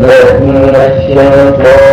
بالله من الشيطان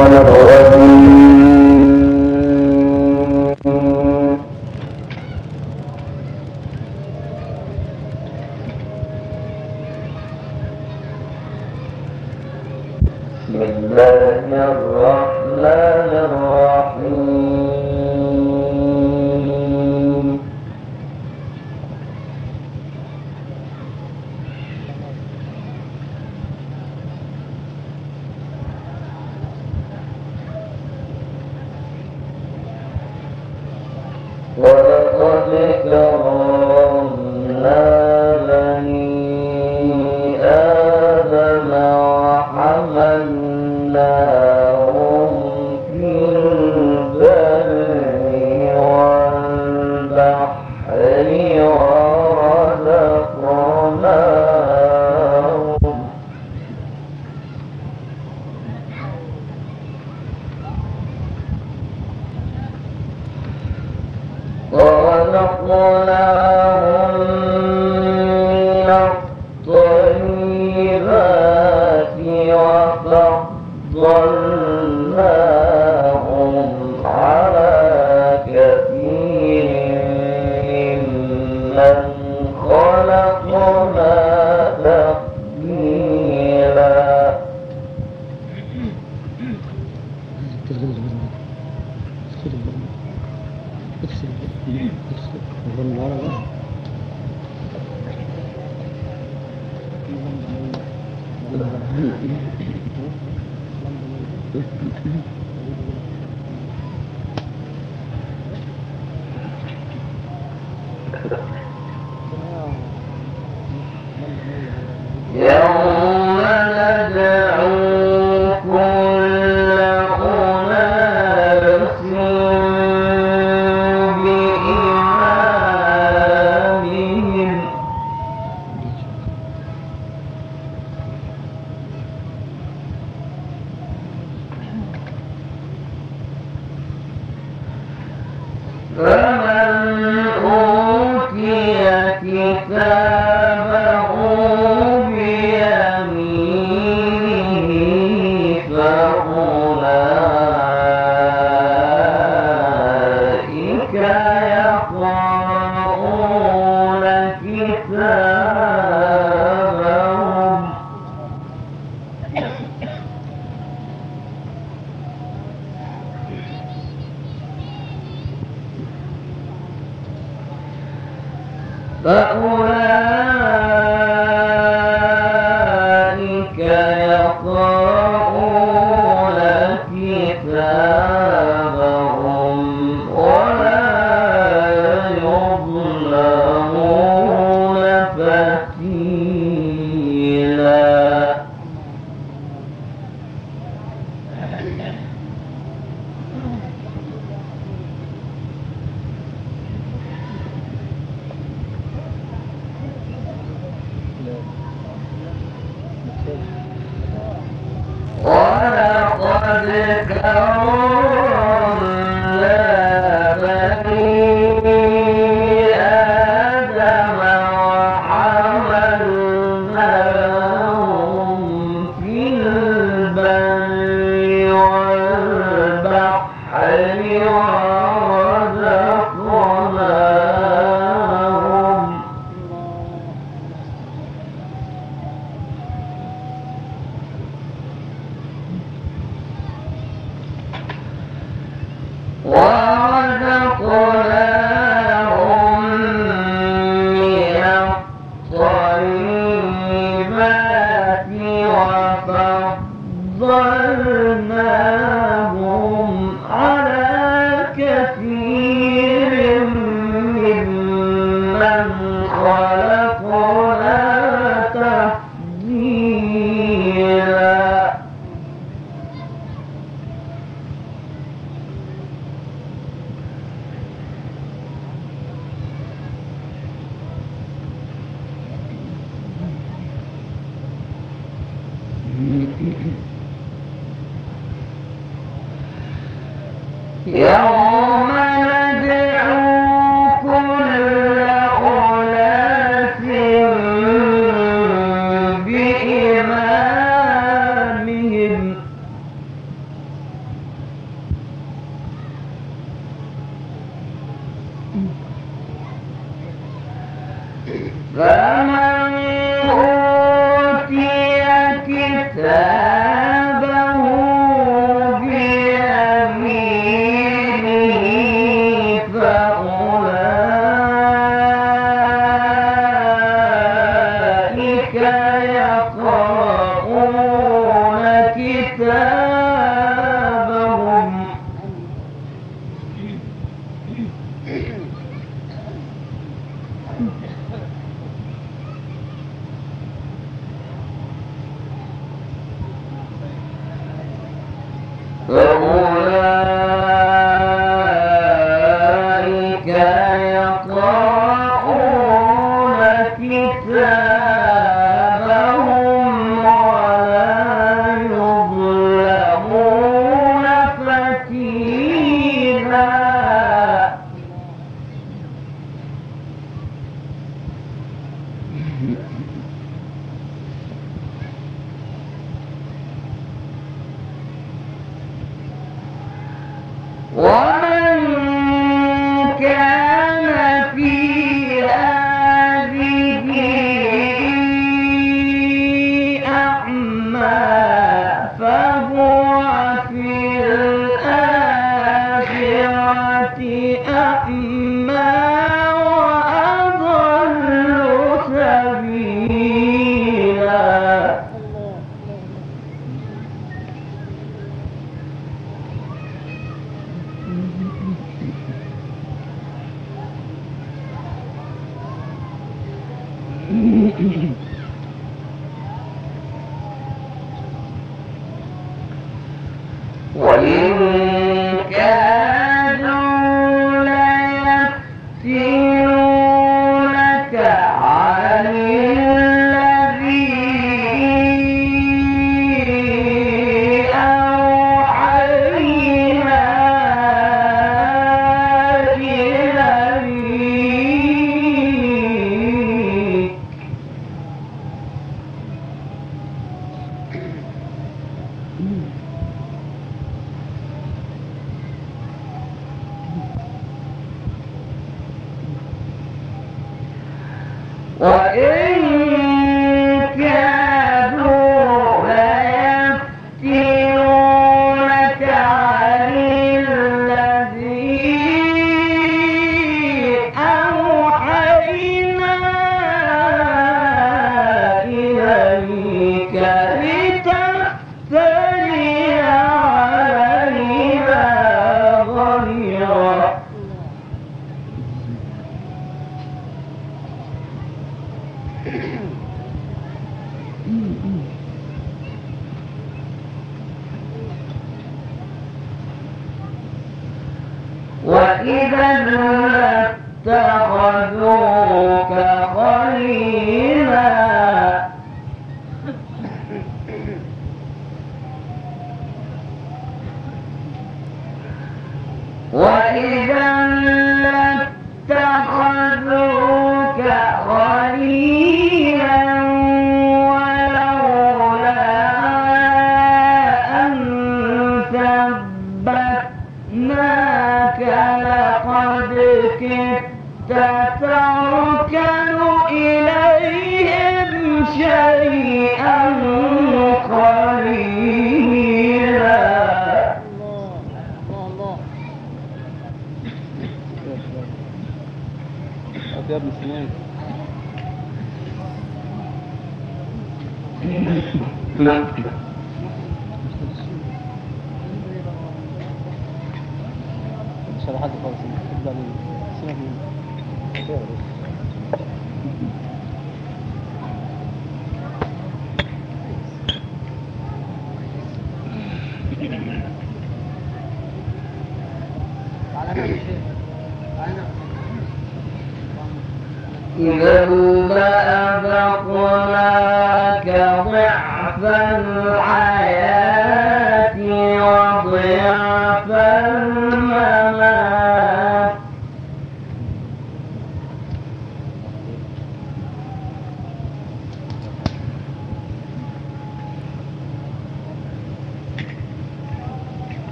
What? Mm.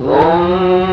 ثم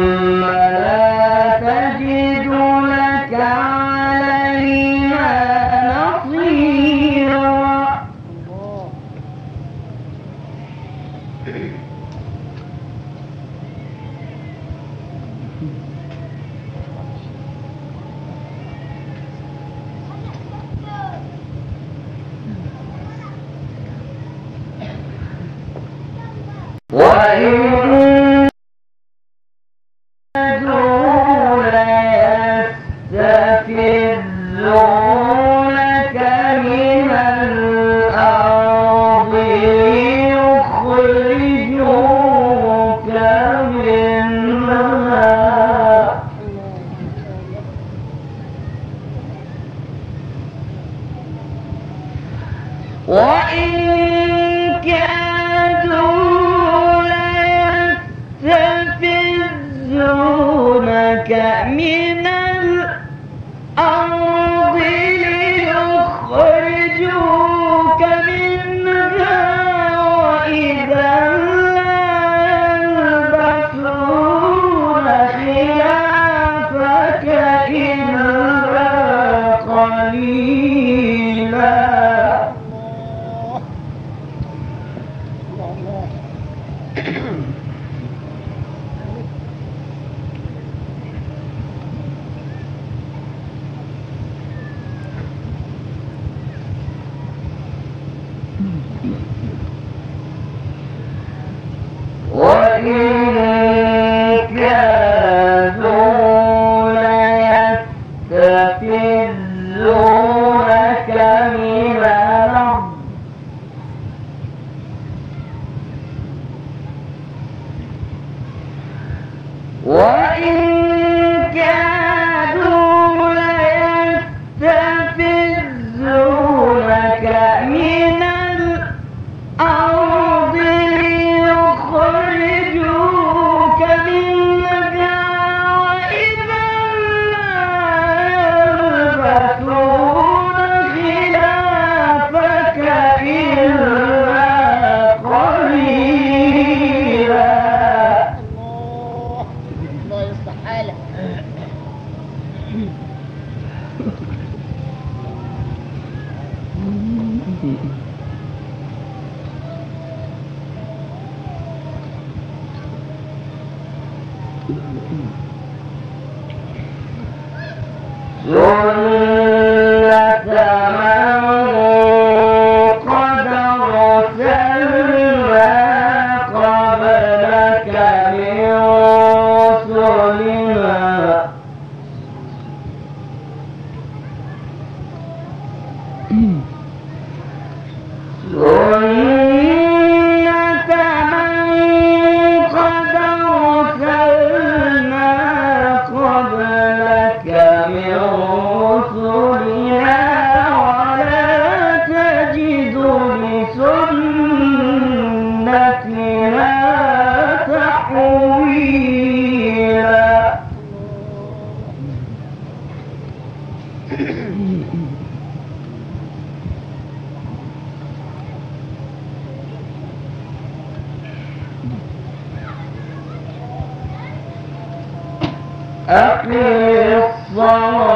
أقم الصلاة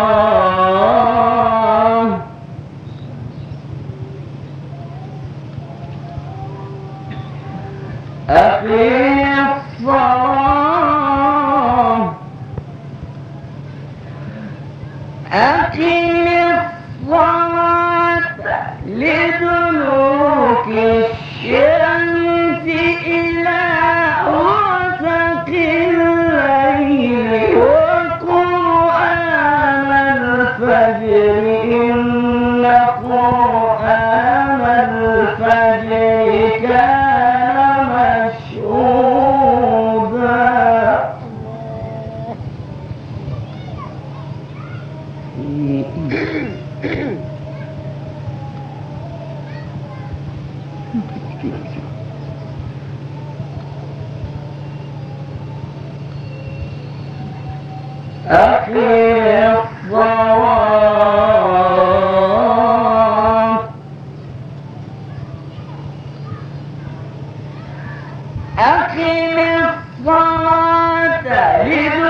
الصلاة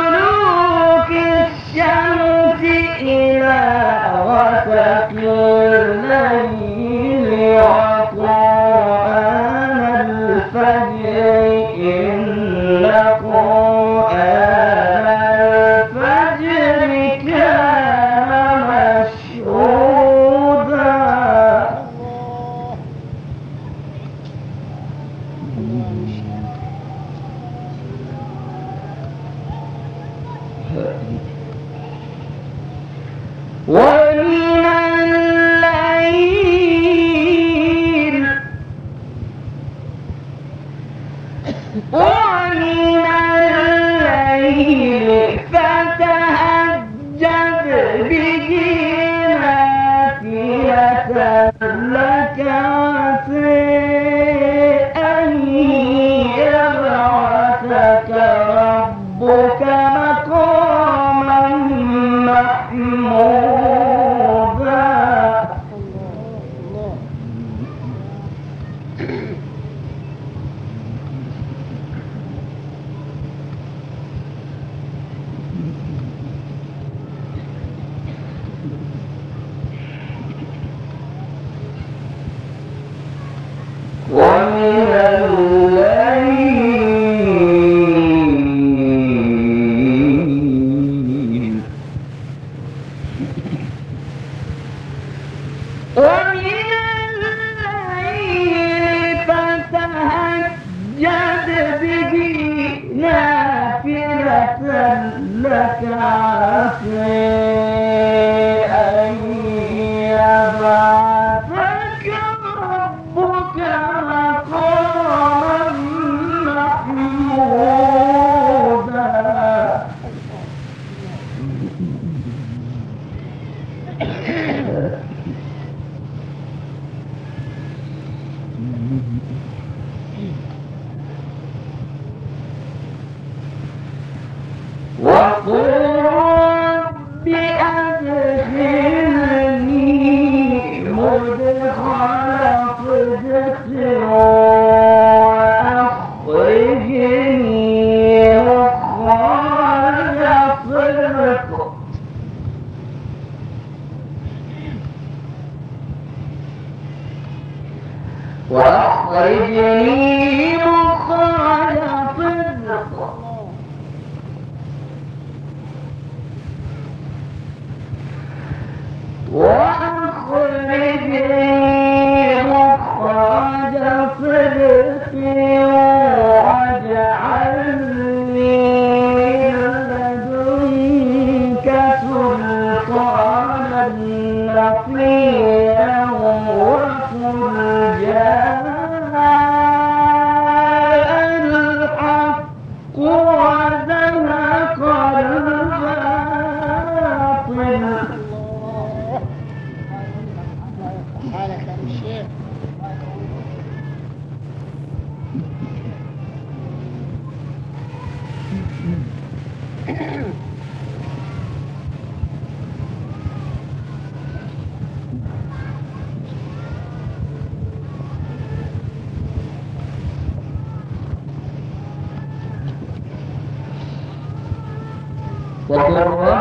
来一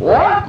What?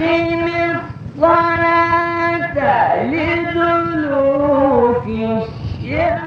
وأقم الصلاة لدلوك الشمس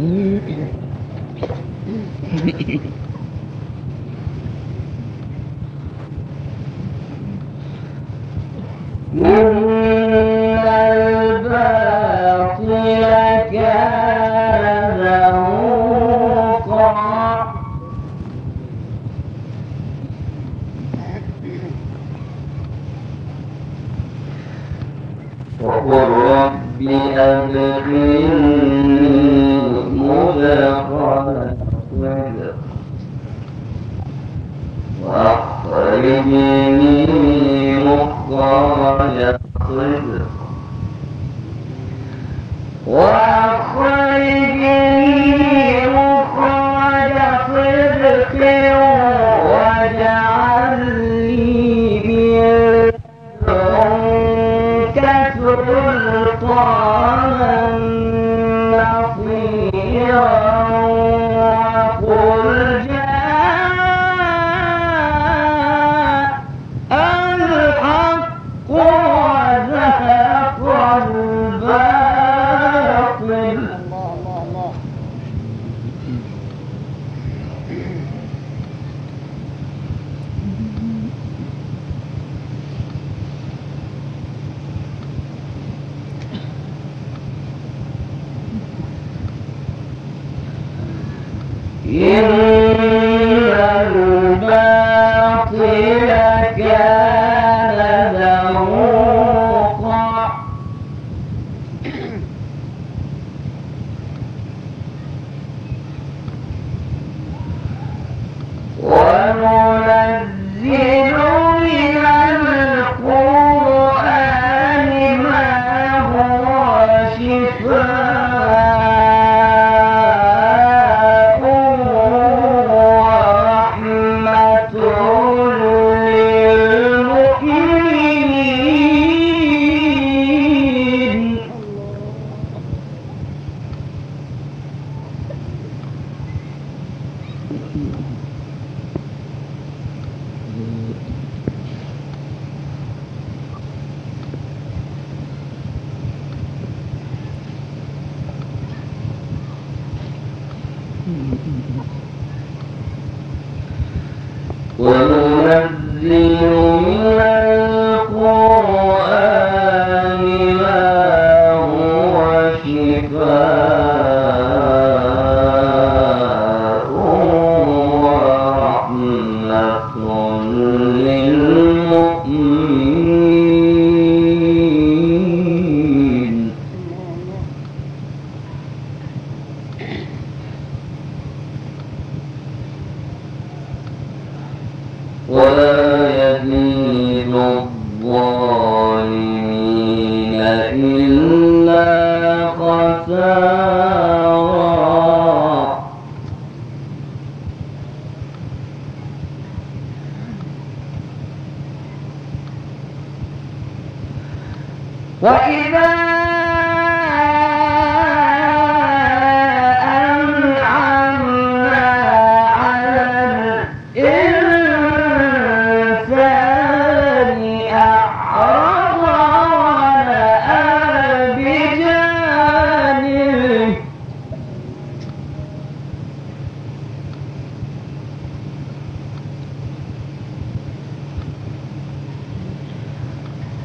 Mm-hmm. Well,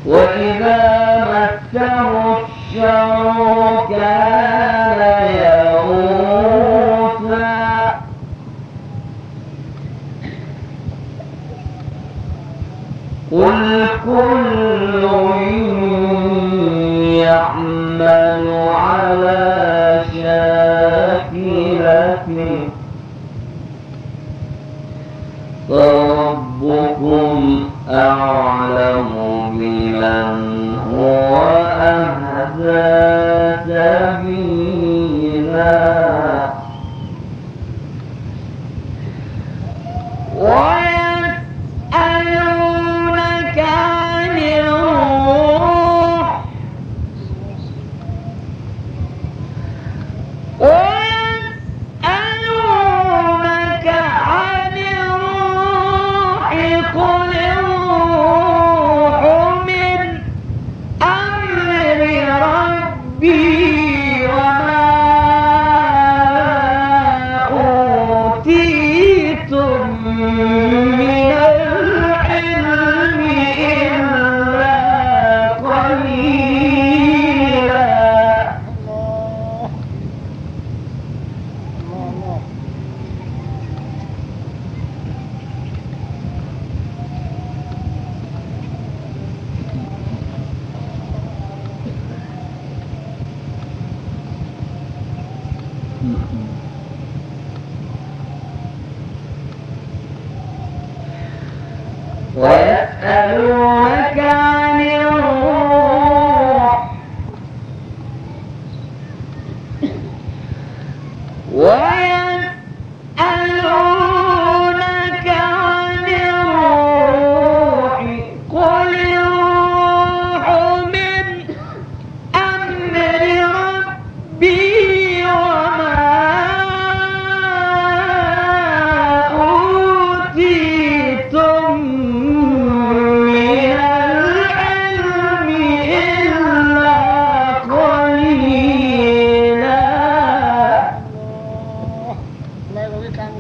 وإذا مسه الشر lab होगी काम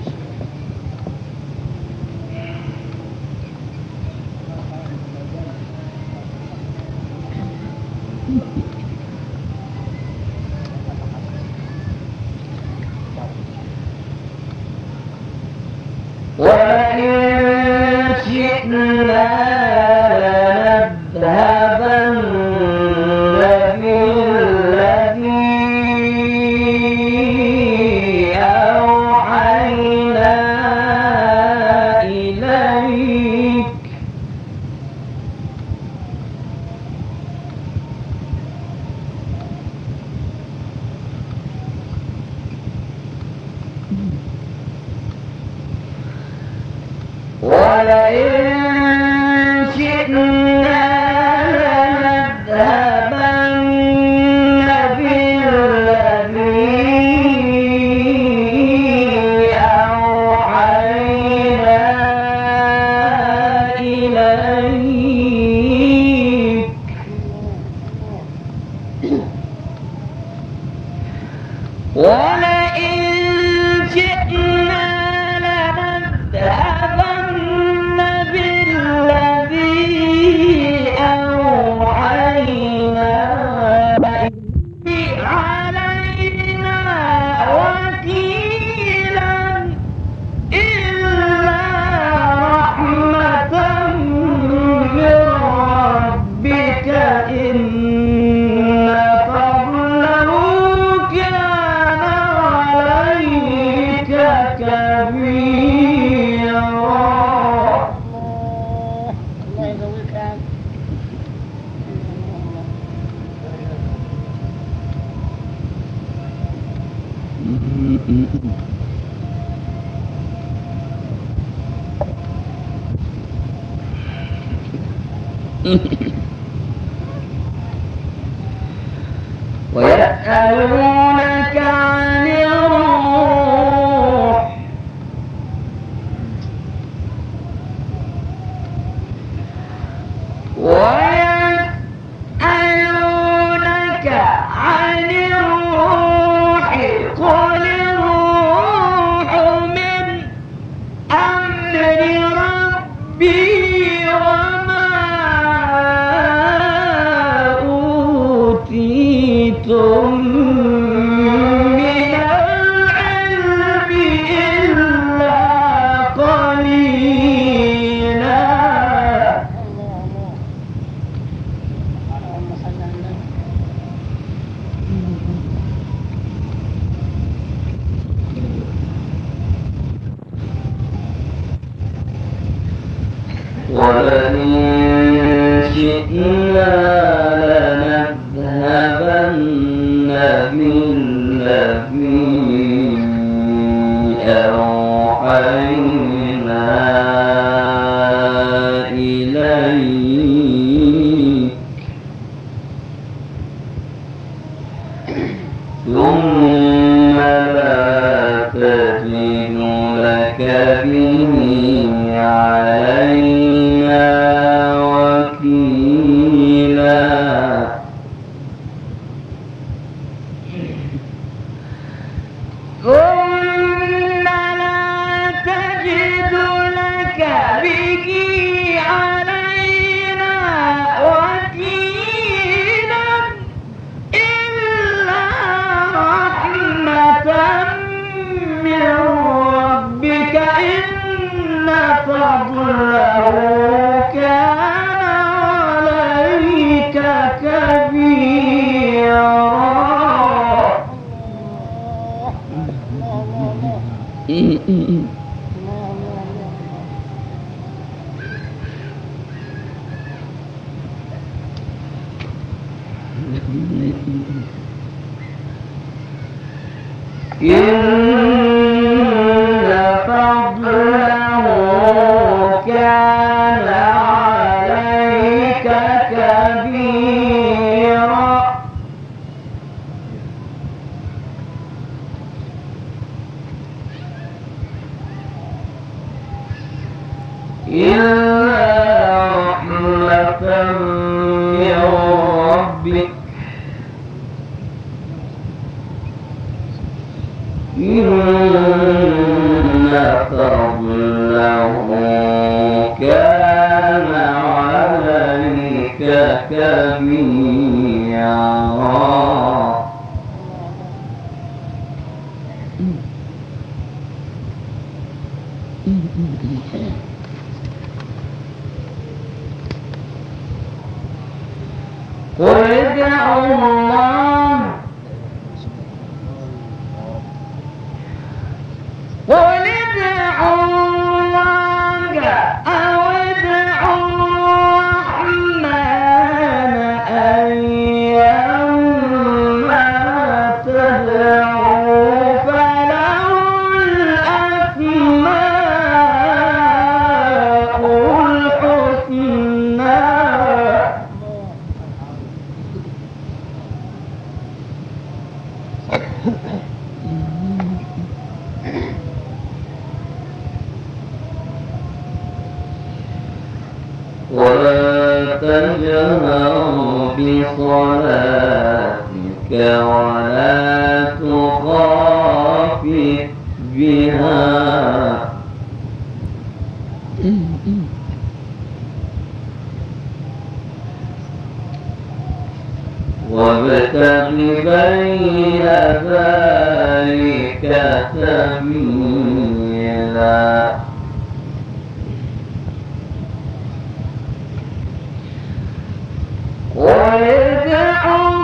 ثم الله وكان عليك كبيرا قل ادعوا وابتغ بين ذلك سبيلا قل ادعوا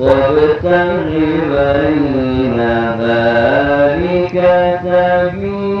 وابتغ بين ذلك سبيلا